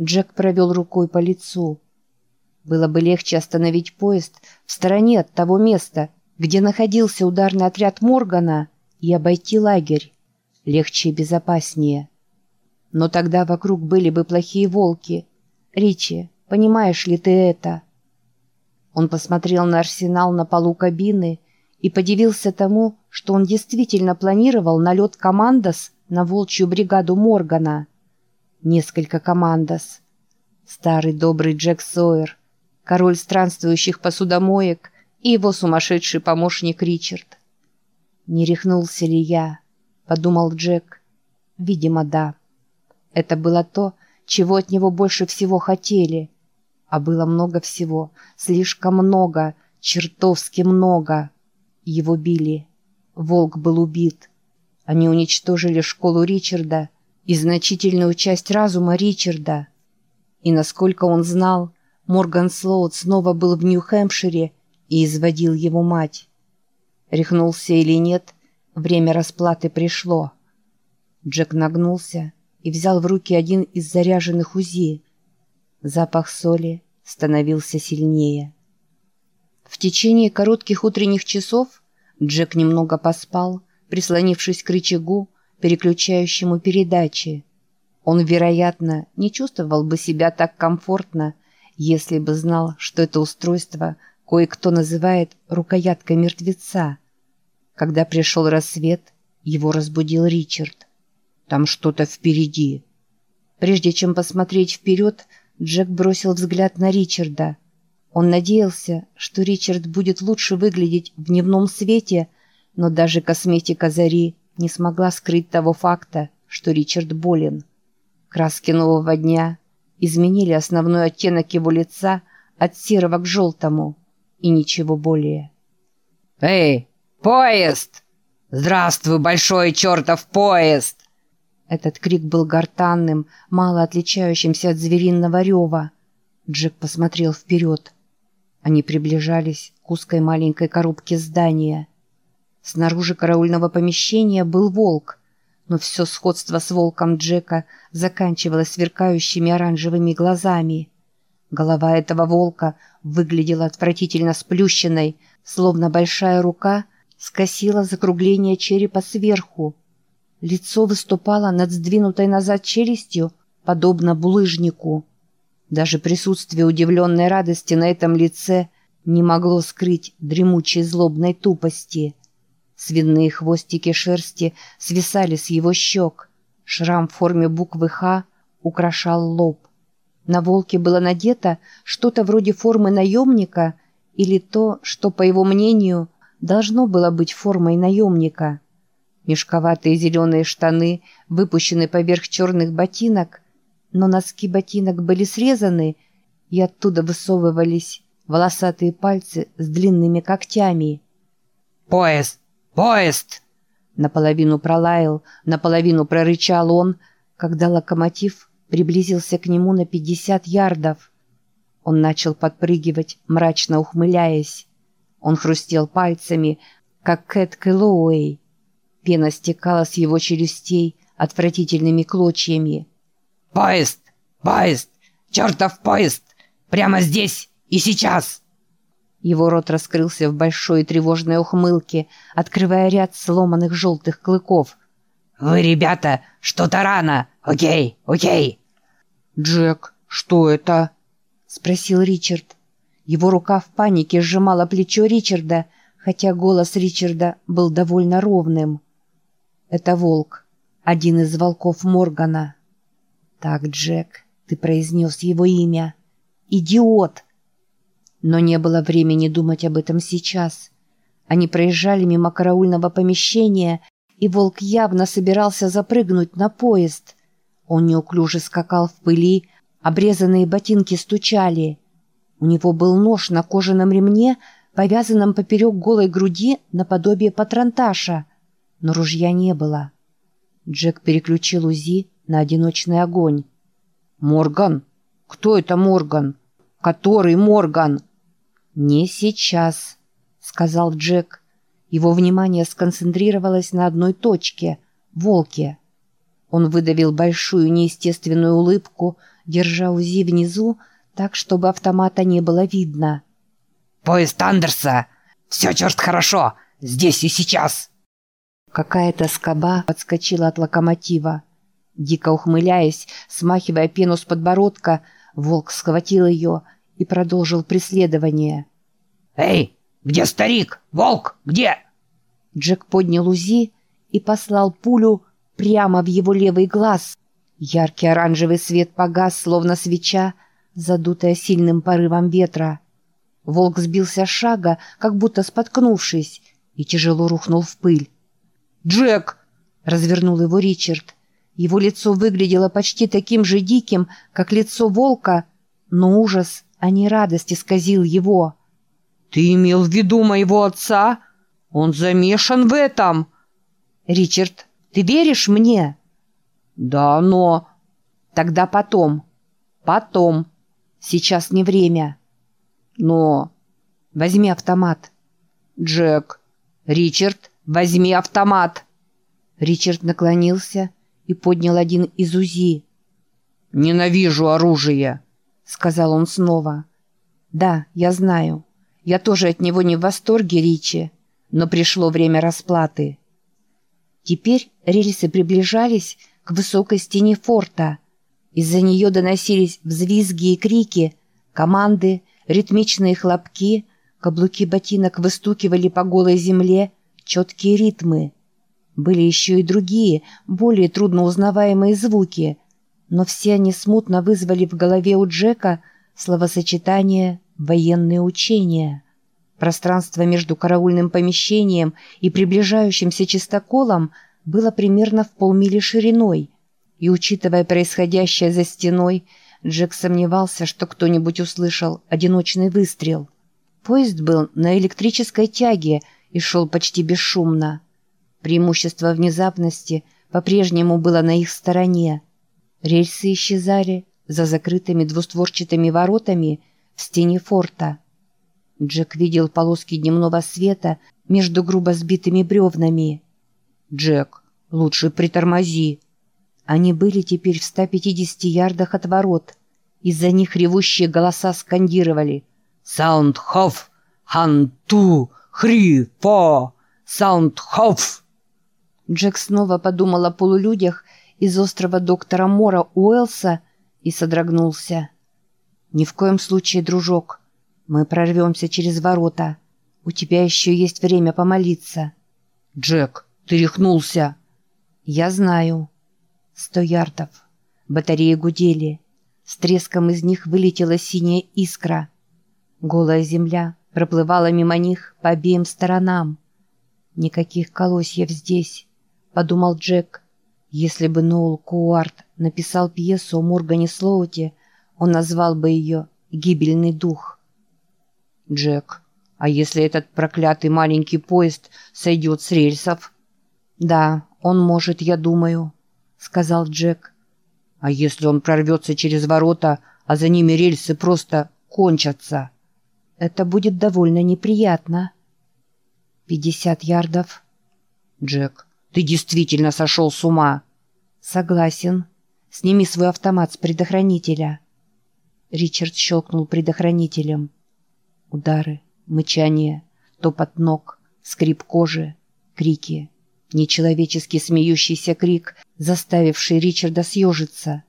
Джек провел рукой по лицу. Было бы легче остановить поезд в стороне от того места, где находился ударный отряд Моргана, и обойти лагерь. Легче и безопаснее. Но тогда вокруг были бы плохие волки. Ричи, понимаешь ли ты это? Он посмотрел на арсенал на полу кабины и подивился тому, что он действительно планировал налет командос на волчью бригаду Моргана. Несколько командос. Старый добрый Джек Сойер, король странствующих посудомоек и его сумасшедший помощник Ричард. «Не рехнулся ли я?» — подумал Джек. «Видимо, да. Это было то, чего от него больше всего хотели. А было много всего, слишком много, чертовски много. Его били. Волк был убит. Они уничтожили школу Ричарда и значительную часть разума Ричарда. И насколько он знал, Морган Слоуд снова был в Нью-Хэмпшире и изводил его мать. Рехнулся или нет, время расплаты пришло. Джек нагнулся и взял в руки один из заряженных УЗИ. Запах соли становился сильнее. В течение коротких утренних часов Джек немного поспал, прислонившись к рычагу, переключающему передачи. Он, вероятно, не чувствовал бы себя так комфортно, если бы знал, что это устройство кое-кто называет «рукояткой мертвеца». Когда пришел рассвет, его разбудил Ричард. «Там что-то впереди». Прежде чем посмотреть вперед, Джек бросил взгляд на Ричарда. Он надеялся, что Ричард будет лучше выглядеть в дневном свете, но даже косметика Зари не смогла скрыть того факта, что Ричард болен. Краски нового дня изменили основной оттенок его лица от серого к желтому, и ничего более. «Эй, поезд! Здравствуй, большой чертов поезд!» Этот крик был гортанным, мало отличающимся от звериного рева. Джек посмотрел вперед. Они приближались к узкой маленькой коробке здания. Снаружи караульного помещения был волк, но все сходство с волком Джека заканчивалось сверкающими оранжевыми глазами. Голова этого волка выглядела отвратительно сплющенной, словно большая рука скосила закругление черепа сверху. Лицо выступало над сдвинутой назад челюстью, подобно булыжнику. Даже присутствие удивленной радости на этом лице не могло скрыть дремучей злобной тупости. Свиные хвостики шерсти свисали с его щек. Шрам в форме буквы «Х» украшал лоб. На волке было надето что-то вроде формы наемника или то, что, по его мнению, должно было быть формой наемника. Мешковатые зеленые штаны выпущены поверх черных ботинок, но носки ботинок были срезаны, и оттуда высовывались волосатые пальцы с длинными когтями. «Поезд! Поезд!» Наполовину пролаял, наполовину прорычал он, когда локомотив приблизился к нему на пятьдесят ярдов. Он начал подпрыгивать, мрачно ухмыляясь. Он хрустел пальцами, как Кэт Кэллоуэй. Пена стекала с его челюстей отвратительными клочьями. «Поезд! Поезд! Чертов поезд! Прямо здесь и сейчас!» Его рот раскрылся в большой тревожной ухмылке, открывая ряд сломанных желтых клыков. «Вы, ребята, что-то рано! Окей, окей!» «Джек, что это?» — спросил Ричард. Его рука в панике сжимала плечо Ричарда, хотя голос Ричарда был довольно ровным. «Это волк, один из волков Моргана». «Так, Джек, ты произнес его имя. Идиот!» Но не было времени думать об этом сейчас. Они проезжали мимо караульного помещения, и волк явно собирался запрыгнуть на поезд. Он неуклюже скакал в пыли, обрезанные ботинки стучали. У него был нож на кожаном ремне, повязанном поперек голой груди наподобие патронташа — но ружья не было. Джек переключил УЗИ на одиночный огонь. «Морган? Кто это Морган? Который Морган?» «Не сейчас», — сказал Джек. Его внимание сконцентрировалось на одной точке — волке. Он выдавил большую неестественную улыбку, держа УЗИ внизу, так, чтобы автомата не было видно. «Поезд Андерса! Все, черт, хорошо! Здесь и сейчас!» Какая-то скоба подскочила от локомотива. Дико ухмыляясь, смахивая пену с подбородка, волк схватил ее и продолжил преследование. «Эй, где старик? Волк, где?» Джек поднял УЗИ и послал пулю прямо в его левый глаз. Яркий оранжевый свет погас, словно свеча, задутая сильным порывом ветра. Волк сбился с шага, как будто споткнувшись, и тяжело рухнул в пыль. «Джек!» — развернул его Ричард. Его лицо выглядело почти таким же диким, как лицо волка, но ужас, а не радость исказил его. «Ты имел в виду моего отца? Он замешан в этом!» «Ричард, ты веришь мне?» «Да, но...» «Тогда потом. Потом. Сейчас не время». «Но...» «Возьми автомат». «Джек...» «Ричард, возьми автомат!» Ричард наклонился и поднял один из УЗИ. «Ненавижу оружие», — сказал он снова. «Да, я знаю. Я тоже от него не в восторге, Ричи, но пришло время расплаты». Теперь рельсы приближались к высокой стене форта. Из-за нее доносились взвизги и крики, команды, ритмичные хлопки, каблуки ботинок выстукивали по голой земле четкие ритмы. Были еще и другие, более трудно узнаваемые звуки, но все они смутно вызвали в голове у Джека словосочетание «военные учения». Пространство между караульным помещением и приближающимся чистоколом было примерно в полмили шириной, и, учитывая происходящее за стеной, Джек сомневался, что кто-нибудь услышал одиночный выстрел. Поезд был на электрической тяге и шел почти бесшумно. Преимущество внезапности по-прежнему было на их стороне. Рельсы исчезали за закрытыми двустворчатыми воротами в стене форта. Джек видел полоски дневного света между грубо сбитыми бревнами. «Джек, лучше притормози!» Они были теперь в 150 ярдах от ворот. Из-за них ревущие голоса скандировали «Саундхоф! Ханту! Хри! Фо! Саундхоф!» Джек снова подумал о полулюдях из острова доктора Мора Уэлса и содрогнулся. «Ни в коем случае, дружок!» Мы прорвемся через ворота. У тебя еще есть время помолиться. Джек, ты рехнулся. Я знаю. Сто ярдов. Батареи гудели. С треском из них вылетела синяя искра. Голая земля проплывала мимо них по обеим сторонам. Никаких колосьев здесь, подумал Джек. Если бы Ноул Куарт написал пьесу о Моргане Слоуте, он назвал бы ее «Гибельный дух». Джек, а если этот проклятый маленький поезд сойдет с рельсов? Да, он может, я думаю, сказал Джек. А если он прорвется через ворота, а за ними рельсы просто кончатся? Это будет довольно неприятно. Пятьдесят ярдов. Джек, ты действительно сошел с ума. Согласен. Сними свой автомат с предохранителя. Ричард щелкнул предохранителем. Удары, мычание, топот ног, скрип кожи, крики. Нечеловеческий смеющийся крик, заставивший Ричарда съежиться.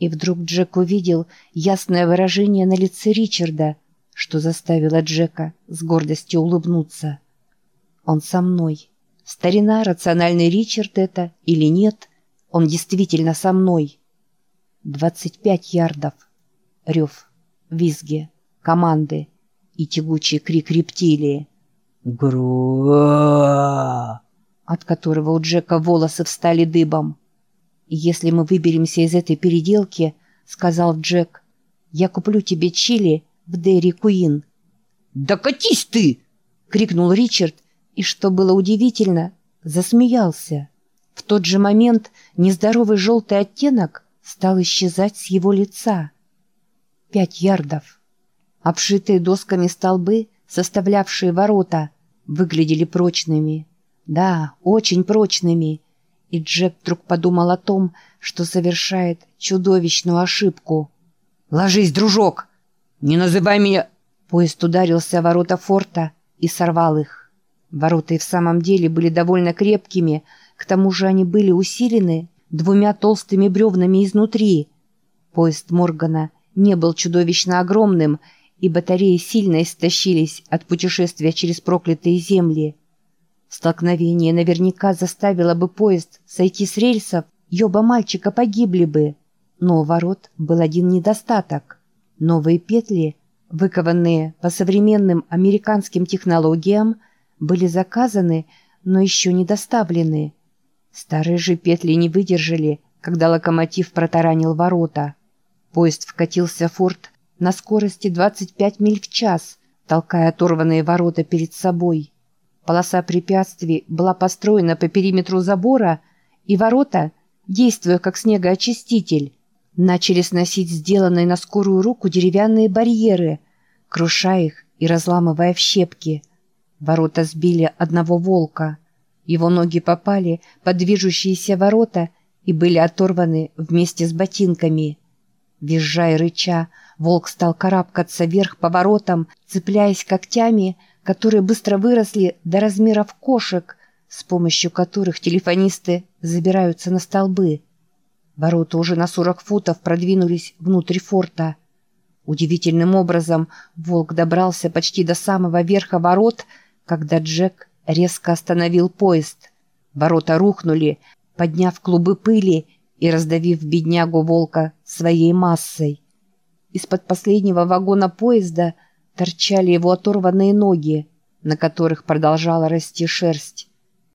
И вдруг Джек увидел ясное выражение на лице Ричарда, что заставило Джека с гордостью улыбнуться. «Он со мной. Старина, рациональный Ричард это или нет, он действительно со мной». Двадцать пять ярдов. Рев, визги, команды — и тягучий крик рептилии. «Груа!» от которого у Джека волосы встали дыбом. «Если мы выберемся из этой переделки, — сказал Джек, — я куплю тебе чили в Дерри Куин». «Да катись ты!» — крикнул Ричард, и, что было удивительно, засмеялся. В тот же момент нездоровый желтый оттенок стал исчезать с его лица. Пять ярдов. Обшитые досками столбы, составлявшие ворота, выглядели прочными. Да, очень прочными. И Джек вдруг подумал о том, что совершает чудовищную ошибку. «Ложись, дружок! Не называй меня...» Поезд ударился о ворота форта и сорвал их. Ворота и в самом деле были довольно крепкими, к тому же они были усилены двумя толстыми бревнами изнутри. Поезд Моргана не был чудовищно огромным, и батареи сильно истощились от путешествия через проклятые земли. Столкновение наверняка заставило бы поезд сойти с рельсов, и оба мальчика погибли бы. Но у ворот был один недостаток. Новые петли, выкованные по современным американским технологиям, были заказаны, но еще не доставлены. Старые же петли не выдержали, когда локомотив протаранил ворота. Поезд вкатился в форт на скорости 25 миль в час, толкая оторванные ворота перед собой. Полоса препятствий была построена по периметру забора, и ворота, действуя как снегоочиститель, начали сносить сделанные на скорую руку деревянные барьеры, крушая их и разламывая в щепки. Ворота сбили одного волка. Его ноги попали под движущиеся ворота и были оторваны вместе с ботинками. Визжа и рыча, волк стал карабкаться вверх по воротам, цепляясь когтями, которые быстро выросли до размеров кошек, с помощью которых телефонисты забираются на столбы. Ворота уже на 40 футов продвинулись внутрь форта. Удивительным образом волк добрался почти до самого верха ворот, когда Джек резко остановил поезд. Ворота рухнули, подняв клубы пыли и раздавив беднягу волка своей массой. Из-под последнего вагона поезда торчали его оторванные ноги, на которых продолжала расти шерсть.